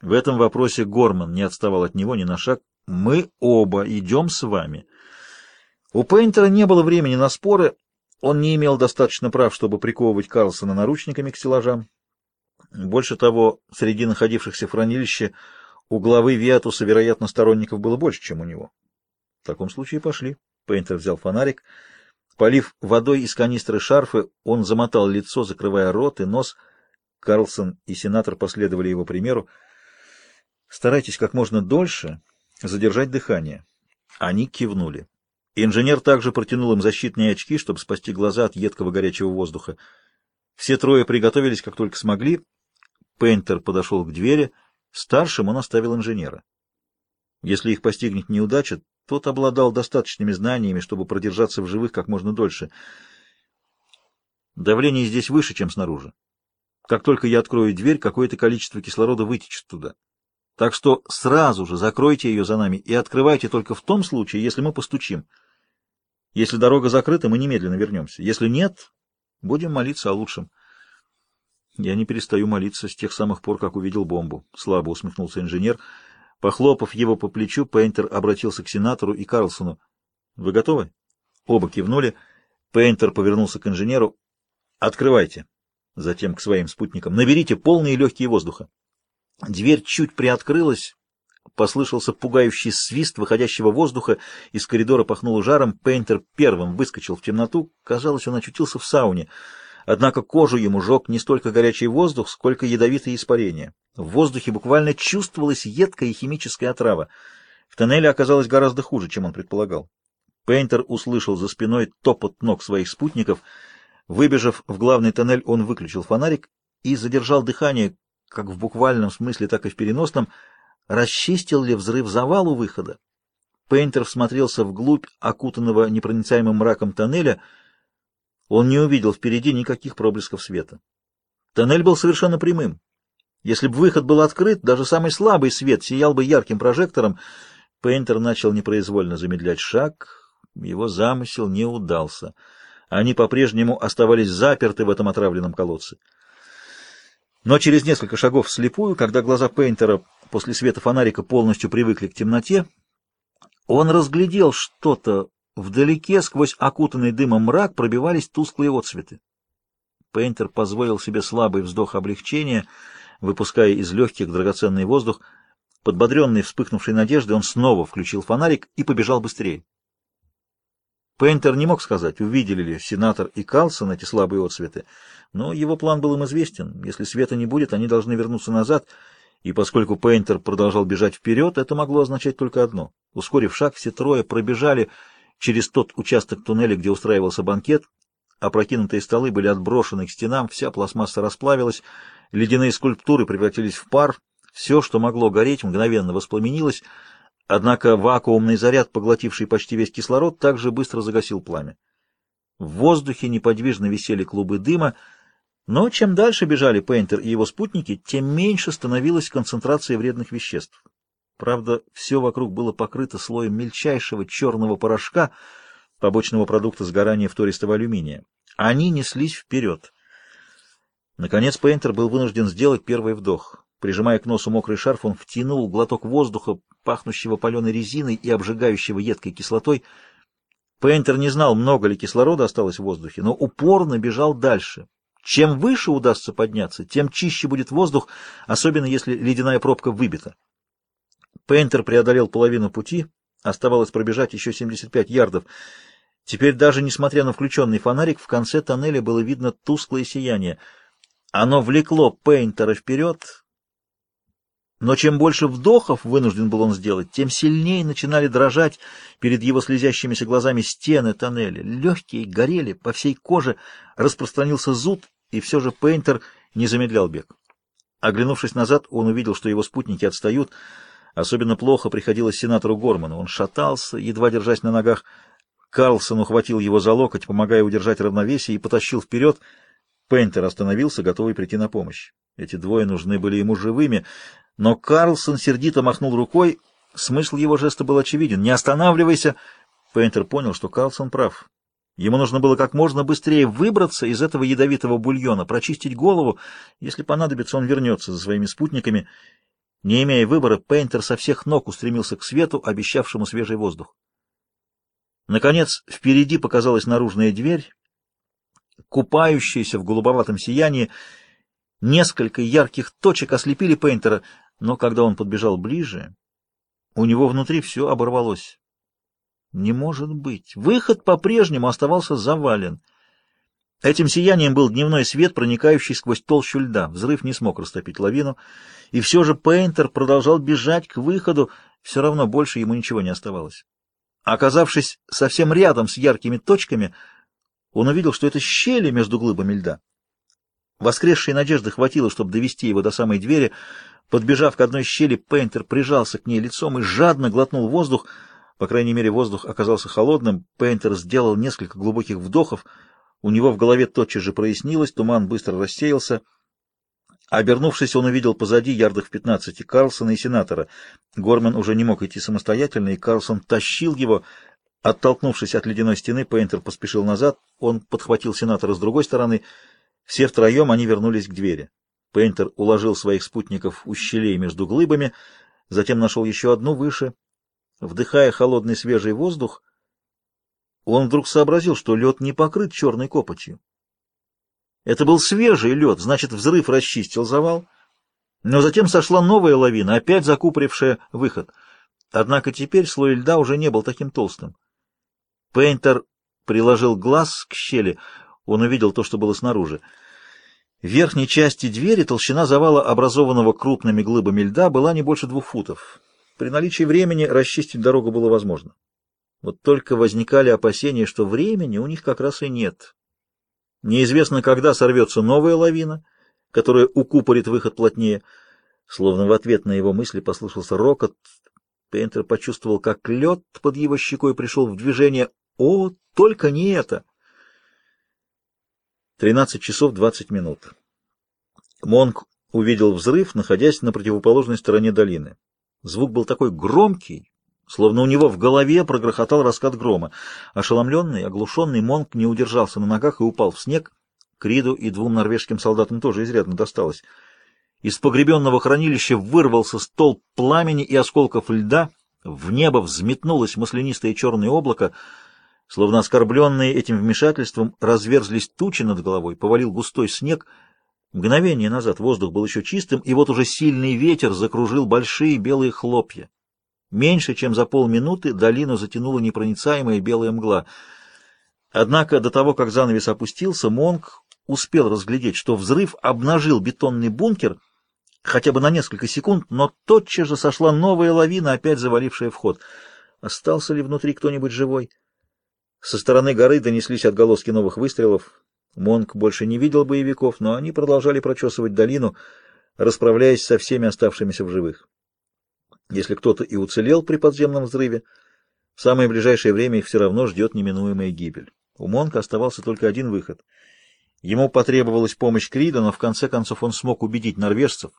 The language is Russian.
В этом вопросе Горман не отставал от него ни на шаг. «Мы оба идем с вами». У Пейнтера не было времени на споры, он не имел достаточно прав, чтобы приковывать Карлсона наручниками к стеллажам. Больше того, среди находившихся в хранилище у главы Виатуса, вероятно, сторонников было больше, чем у него. В таком случае пошли. Пейнтер взял фонарик. Полив водой из канистры шарфы, он замотал лицо, закрывая рот и нос. Карлсон и сенатор последовали его примеру. Старайтесь как можно дольше задержать дыхание. Они кивнули. Инженер также протянул им защитные очки, чтобы спасти глаза от едкого горячего воздуха. Все трое приготовились, как только смогли. Пейнтер подошел к двери. Старшим он оставил инженера. Если их постигнет неудача, тот обладал достаточными знаниями, чтобы продержаться в живых как можно дольше. Давление здесь выше, чем снаружи. Как только я открою дверь, какое-то количество кислорода вытечет туда. Так что сразу же закройте ее за нами и открывайте только в том случае, если мы постучим. Если дорога закрыта, мы немедленно вернемся. Если нет, будем молиться о лучшем. Я не перестаю молиться с тех самых пор, как увидел бомбу. Слабо усмехнулся инженер. Похлопав его по плечу, Пейнтер обратился к сенатору и Карлсону. «Вы готовы?» Оба кивнули. Пейнтер повернулся к инженеру. «Открывайте». Затем к своим спутникам. «Наберите полные легкие воздуха». Дверь чуть приоткрылась, послышался пугающий свист выходящего воздуха, из коридора пахнуло жаром, Пейнтер первым выскочил в темноту, казалось, он очутился в сауне, однако кожу ему жег не столько горячий воздух, сколько ядовитые испарения. В воздухе буквально чувствовалась едкая химическая отрава. В тоннеле оказалось гораздо хуже, чем он предполагал. Пейнтер услышал за спиной топот ног своих спутников. Выбежав в главный тоннель, он выключил фонарик и задержал дыхание, как в буквальном смысле, так и в переносном, расчистил ли взрыв завал у выхода. Пейнтер всмотрелся вглубь окутанного непроницаемым мраком тоннеля. Он не увидел впереди никаких проблесков света. Тоннель был совершенно прямым. Если бы выход был открыт, даже самый слабый свет сиял бы ярким прожектором. Пейнтер начал непроизвольно замедлять шаг. Его замысел не удался. Они по-прежнему оставались заперты в этом отравленном колодце. Но через несколько шагов вслепую, когда глаза Пейнтера после света фонарика полностью привыкли к темноте, он разглядел что-то. Вдалеке, сквозь окутанный дымом мрак, пробивались тусклые отсветы. Пейнтер позволил себе слабый вздох облегчения, выпуская из легких драгоценный воздух. Подбодренный вспыхнувшей надеждой, он снова включил фонарик и побежал быстрее. Пейнтер не мог сказать, увидели ли сенатор и Калсон эти слабые отсветы, но его план был им известен. Если света не будет, они должны вернуться назад, и поскольку Пейнтер продолжал бежать вперед, это могло означать только одно. Ускорив шаг, все трое пробежали через тот участок туннеля, где устраивался банкет. Опрокинутые столы были отброшены к стенам, вся пластмасса расплавилась, ледяные скульптуры превратились в пар, все, что могло гореть, мгновенно воспламенилось — Однако вакуумный заряд, поглотивший почти весь кислород, также быстро загасил пламя. В воздухе неподвижно висели клубы дыма, но чем дальше бежали Пейнтер и его спутники, тем меньше становилась концентрация вредных веществ. Правда, все вокруг было покрыто слоем мельчайшего черного порошка, побочного продукта сгорания втористого алюминия. Они неслись вперед. Наконец Пейнтер был вынужден сделать первый вдох. Прижимая к носу мокрый шарф, он втянул глоток воздуха, пахнущего паленой резиной и обжигающего едкой кислотой. Пейнтер не знал, много ли кислорода осталось в воздухе, но упорно бежал дальше. Чем выше удастся подняться, тем чище будет воздух, особенно если ледяная пробка выбита. Пейнтер преодолел половину пути, оставалось пробежать еще 75 ярдов. Теперь даже несмотря на включенный фонарик, в конце тоннеля было видно тусклое сияние. Оно влекло Пейнтера вперед, но чем больше вдохов вынужден был он сделать, тем сильнее начинали дрожать перед его слезящимися глазами стены тоннеля. Легкие горели, по всей коже распространился зуд, и все же Пейнтер не замедлял бег. Оглянувшись назад, он увидел, что его спутники отстают. Особенно плохо приходилось сенатору Горману. Он шатался, едва держась на ногах. Карлсон ухватил его за локоть, помогая удержать равновесие, и потащил вперед. Пейнтер остановился, готовый прийти на помощь. Эти двое нужны были ему живыми, но Карлсон сердито махнул рукой. Смысл его жеста был очевиден. «Не останавливайся!» Пейнтер понял, что Карлсон прав. Ему нужно было как можно быстрее выбраться из этого ядовитого бульона, прочистить голову. Если понадобится, он вернется за своими спутниками. Не имея выбора, Пейнтер со всех ног устремился к свету, обещавшему свежий воздух. Наконец, впереди показалась наружная дверь, купающаяся в голубоватом сиянии. Несколько ярких точек ослепили Пейнтера, но когда он подбежал ближе, у него внутри все оборвалось. Не может быть. Выход по-прежнему оставался завален. Этим сиянием был дневной свет, проникающий сквозь толщу льда. Взрыв не смог растопить лавину, и все же Пейнтер продолжал бежать к выходу, все равно больше ему ничего не оставалось. Оказавшись совсем рядом с яркими точками, он увидел, что это щели между глыбами льда. Воскресшей надежды хватило, чтобы довести его до самой двери. Подбежав к одной щели, Пейнтер прижался к ней лицом и жадно глотнул воздух. По крайней мере, воздух оказался холодным. Пейнтер сделал несколько глубоких вдохов. У него в голове тотчас же прояснилось, туман быстро рассеялся. Обернувшись, он увидел позади ярдах в пятнадцати Карлсона и сенатора. Гормен уже не мог идти самостоятельно, и Карлсон тащил его. Оттолкнувшись от ледяной стены, Пейнтер поспешил назад. Он подхватил сенатора с другой стороны. Все втроем они вернулись к двери. Пейнтер уложил своих спутников у щелей между глыбами, затем нашел еще одну выше. Вдыхая холодный свежий воздух, он вдруг сообразил, что лед не покрыт черной копотью. Это был свежий лед, значит, взрыв расчистил завал. Но затем сошла новая лавина, опять закупорившая выход. Однако теперь слой льда уже не был таким толстым. Пейнтер приложил глаз к щели. Он увидел то, что было снаружи. В верхней части двери толщина завала, образованного крупными глыбами льда, была не больше двух футов. При наличии времени расчистить дорогу было возможно. Вот только возникали опасения, что времени у них как раз и нет. Неизвестно, когда сорвется новая лавина, которая укупорит выход плотнее. Словно в ответ на его мысли послышался рокот. Пейнтер почувствовал, как лед под его щекой пришел в движение. О, только не это! Тринадцать часов двадцать минут. Монк увидел взрыв, находясь на противоположной стороне долины. Звук был такой громкий, Словно у него в голове прогрохотал раскат грома. Ошеломленный, оглушенный Монк не удержался на ногах и упал в снег. Криду и двум норвежским солдатам тоже изрядно досталось. Из погребенного хранилища вырвался столб пламени и осколков льда. В небо взметнулось маслянистое черное облако. Словно оскорбленные этим вмешательством, разверзлись тучи над головой, повалил густой снег. Мгновение назад воздух был еще чистым, и вот уже сильный ветер закружил большие белые хлопья. Меньше чем за полминуты долину затянула непроницаемая белая мгла. Однако до того, как занавес опустился, Монк успел разглядеть, что взрыв обнажил бетонный бункер хотя бы на несколько секунд, но тотчас же сошла новая лавина, опять завалившая вход. Остался ли внутри кто-нибудь живой? Со стороны горы донеслись отголоски новых выстрелов. Монк больше не видел боевиков, но они продолжали прочесывать долину, расправляясь со всеми оставшимися в живых. Если кто-то и уцелел при подземном взрыве, в самое ближайшее время их все равно ждет неминуемая гибель. У Монка оставался только один выход. Ему потребовалась помощь Крида, но в конце концов он смог убедить норвежцев,